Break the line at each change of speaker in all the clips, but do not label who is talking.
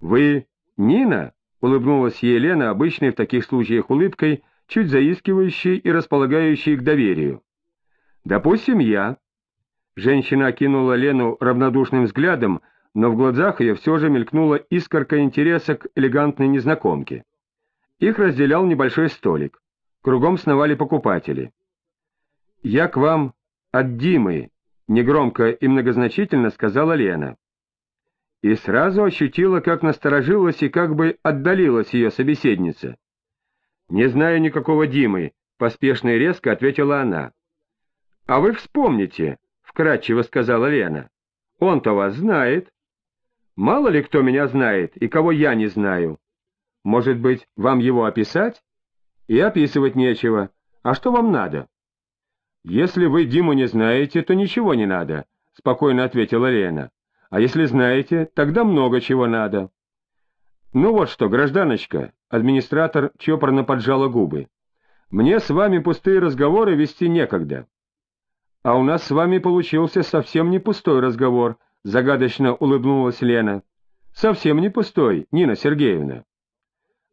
«Вы Нина?» — улыбнулась ей Лена, обычной в таких случаях улыбкой, чуть заискивающей и располагающей к доверию. «Допустим, я». Женщина окинула Лену равнодушным взглядом, но в глазах ее все же мелькнула искорка интереса к элегантной незнакомке. Их разделял небольшой столик. Кругом сновали покупатели. «Я к вам от Димы», — негромко и многозначительно сказала Лена и сразу ощутила, как насторожилась и как бы отдалилась ее собеседница. «Не знаю никакого Димы», — поспешно и резко ответила она. «А вы вспомните», — вкратчиво сказала Лена. «Он-то вас знает. Мало ли кто меня знает и кого я не знаю. Может быть, вам его описать? И описывать нечего. А что вам надо?» «Если вы Диму не знаете, то ничего не надо», — спокойно ответила Лена. А если знаете, тогда много чего надо. Ну вот что, гражданочка, администратор чопорно поджала губы. Мне с вами пустые разговоры вести некогда. А у нас с вами получился совсем не пустой разговор, загадочно улыбнулась Лена. Совсем не пустой, Нина Сергеевна.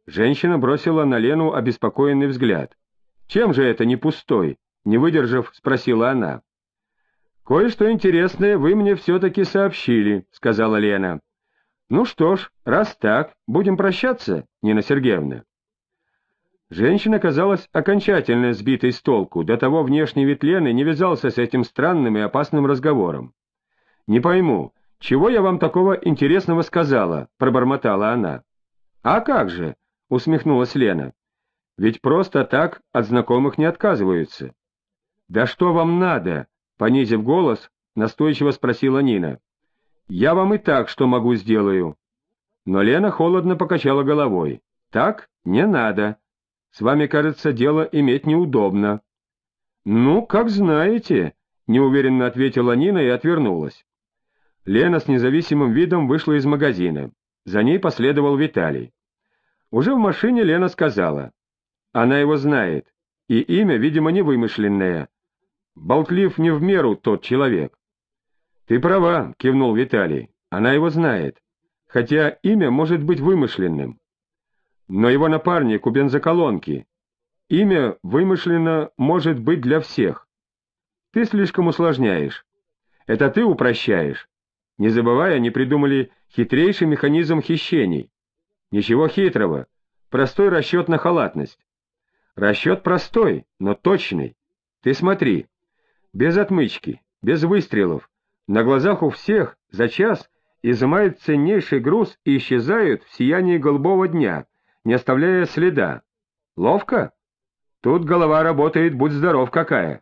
Женщина бросила на Лену обеспокоенный взгляд. «Чем же это не пустой?» — не выдержав, спросила она. «Кое-что интересное вы мне все-таки сообщили», — сказала Лена. «Ну что ж, раз так, будем прощаться, Нина Сергеевна». Женщина казалась окончательно сбитой с толку, до того внешний вид Лены не вязался с этим странным и опасным разговором. «Не пойму, чего я вам такого интересного сказала?» — пробормотала она. «А как же?» — усмехнулась Лена. «Ведь просто так от знакомых не отказываются». «Да что вам надо?» Понизив голос, настойчиво спросила Нина. «Я вам и так что могу сделаю». Но Лена холодно покачала головой. «Так не надо. С вами, кажется, дело иметь неудобно». «Ну, как знаете», — неуверенно ответила Нина и отвернулась. Лена с независимым видом вышла из магазина. За ней последовал Виталий. Уже в машине Лена сказала. Она его знает, и имя, видимо, не вымышленное, Болтлив не в меру тот человек. — Ты права, — кивнул Виталий, — она его знает, хотя имя может быть вымышленным. Но его напарник у бензоколонки. Имя вымышленно может быть для всех. Ты слишком усложняешь. Это ты упрощаешь. Не забывай, они придумали хитрейший механизм хищений. Ничего хитрого, простой расчет на халатность. Расчет простой, но точный. Ты смотри без отмычки, без выстрелов, на глазах у всех за час изымают ценнейший груз и исчезают в сиянии голубого дня, не оставляя следа. Ловко? Тут голова работает, будь здоров какая.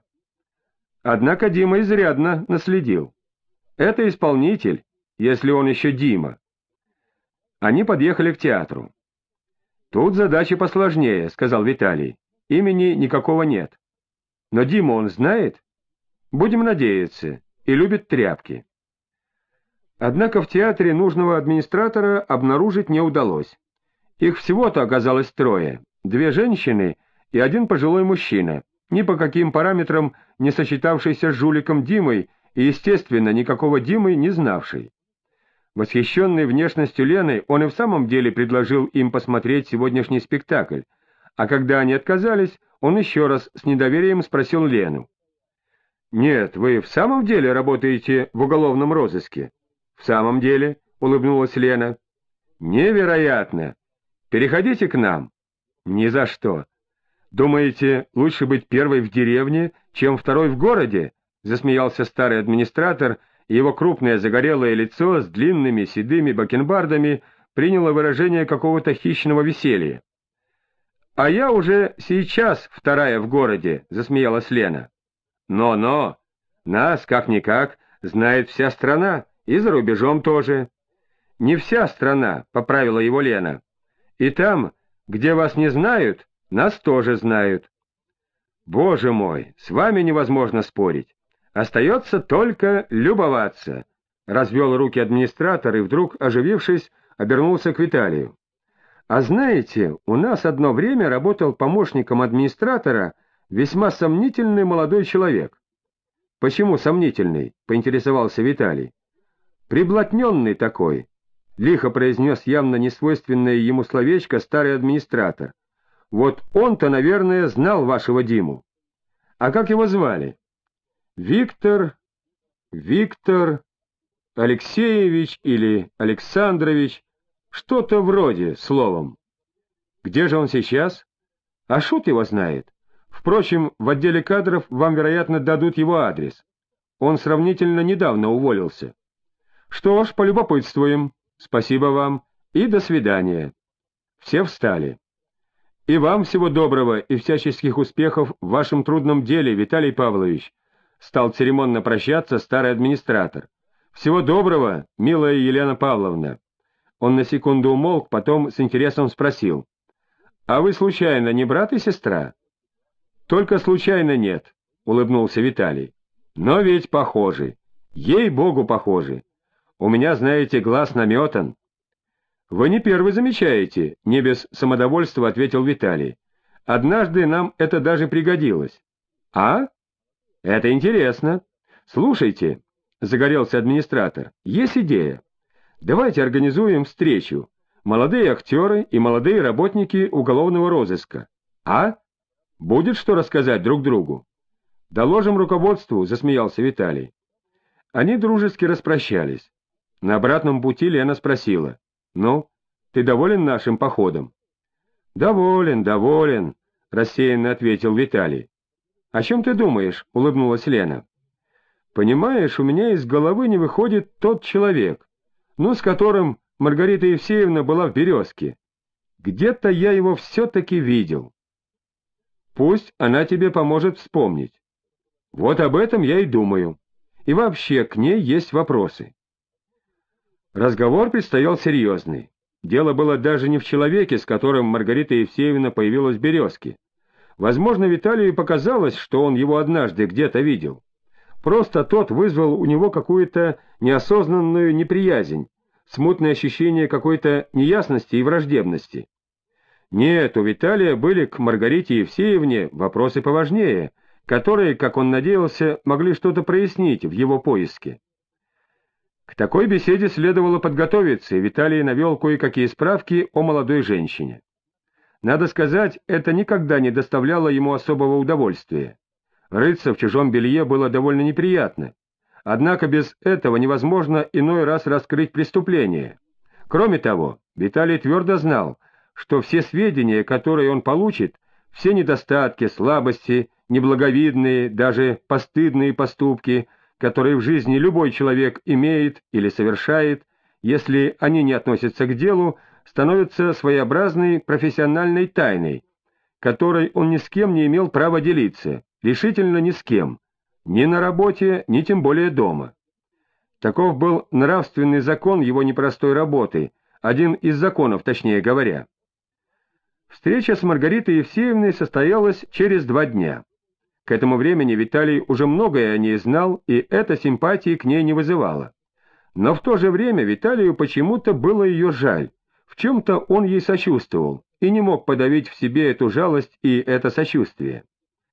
Однако Дима изрядно наследил. Это исполнитель, если он еще Дима. Они подъехали к театру. «Тут задача посложнее», — сказал Виталий. «Имени никакого нет. Но Дима он знает?» Будем надеяться, и любит тряпки. Однако в театре нужного администратора обнаружить не удалось. Их всего-то оказалось трое, две женщины и один пожилой мужчина, ни по каким параметрам не сочетавшийся с жуликом Димой и, естественно, никакого Димы не знавший. Восхищенный внешностью Лены, он и в самом деле предложил им посмотреть сегодняшний спектакль, а когда они отказались, он еще раз с недоверием спросил Лену. «Нет, вы в самом деле работаете в уголовном розыске?» «В самом деле», — улыбнулась Лена. «Невероятно! Переходите к нам». «Ни за что. Думаете, лучше быть первой в деревне, чем второй в городе?» — засмеялся старый администратор, и его крупное загорелое лицо с длинными седыми бакенбардами приняло выражение какого-то хищного веселья. «А я уже сейчас вторая в городе», — засмеялась Лена. Но-но, нас, как-никак, знает вся страна, и за рубежом тоже. Не вся страна, — поправила его Лена. И там, где вас не знают, нас тоже знают. Боже мой, с вами невозможно спорить. Остается только любоваться. Развел руки администратор и вдруг, оживившись, обернулся к Виталию. А знаете, у нас одно время работал помощником администратора весьма сомнительный молодой человек. Почему сомнительный? — поинтересовался Виталий. Приблотненный такой. — лихо произнес явно несвойственное ему словечко старый администратор. «Вот он-то, наверное, знал вашего Диму. А как его звали?» «Виктор... Виктор... Алексеевич или Александрович, что-то вроде, словом. Где же он сейчас? А шут его знает. Впрочем, в отделе кадров вам, вероятно, дадут его адрес. Он сравнительно недавно уволился. Что ж, полюбопытствуем. Спасибо вам и до свидания. Все встали. И вам всего доброго и всяческих успехов в вашем трудном деле, Виталий Павлович, стал церемонно прощаться старый администратор. Всего доброго, милая Елена Павловна. Он на секунду умолк, потом с интересом спросил. «А вы, случайно, не брат и сестра?» «Только случайно нет», — улыбнулся Виталий. «Но ведь похожи. Ей-богу, похожи. У меня, знаете, глаз наметан». «Вы не первый замечаете», — не без самодовольства ответил Виталий. «Однажды нам это даже пригодилось». «А? Это интересно. Слушайте», — загорелся администратор, — «есть идея. Давайте организуем встречу. Молодые актеры и молодые работники уголовного розыска. А? Будет что рассказать друг другу?» «Доложим руководству», — засмеялся Виталий. Они дружески распрощались. На обратном пути Лена спросила. «Ну, ты доволен нашим походом?» «Доволен, доволен», — рассеянно ответил Виталий. «О чем ты думаешь?» — улыбнулась Лена. «Понимаешь, у меня из головы не выходит тот человек, ну, с которым Маргарита Евсеевна была в «Березке». Где-то я его все-таки видел. Пусть она тебе поможет вспомнить. Вот об этом я и думаю. И вообще, к ней есть вопросы. Разговор предстоял серьезный. Дело было даже не в человеке, с которым Маргарита Евсеевна появилась в «Березке». Возможно, Виталию показалось, что он его однажды где-то видел. Просто тот вызвал у него какую-то неосознанную неприязнь, смутное ощущение какой-то неясности и враждебности. Нет, у Виталия были к Маргарите Евсеевне вопросы поважнее, которые, как он надеялся, могли что-то прояснить в его поиске. К такой беседе следовало подготовиться, и Виталий навел кое-какие справки о молодой женщине. Надо сказать, это никогда не доставляло ему особого удовольствия. Рыться в чужом белье было довольно неприятно. Однако без этого невозможно иной раз раскрыть преступление. Кроме того, Виталий твердо знал, что все сведения, которые он получит, все недостатки, слабости, неблаговидные, даже постыдные поступки, которые в жизни любой человек имеет или совершает, если они не относятся к делу, становятся своеобразной профессиональной тайной, которой он ни с кем не имел права делиться, решительно ни с кем, ни на работе, ни тем более дома. Таков был нравственный закон его непростой работы, один из законов, точнее говоря. Встреча с Маргаритой Евсеевной состоялась через два дня. К этому времени Виталий уже многое о ней знал, и это симпатии к ней не вызывало. Но в то же время Виталию почему-то было ее жаль, в чем-то он ей сочувствовал и не мог подавить в себе эту жалость и это сочувствие.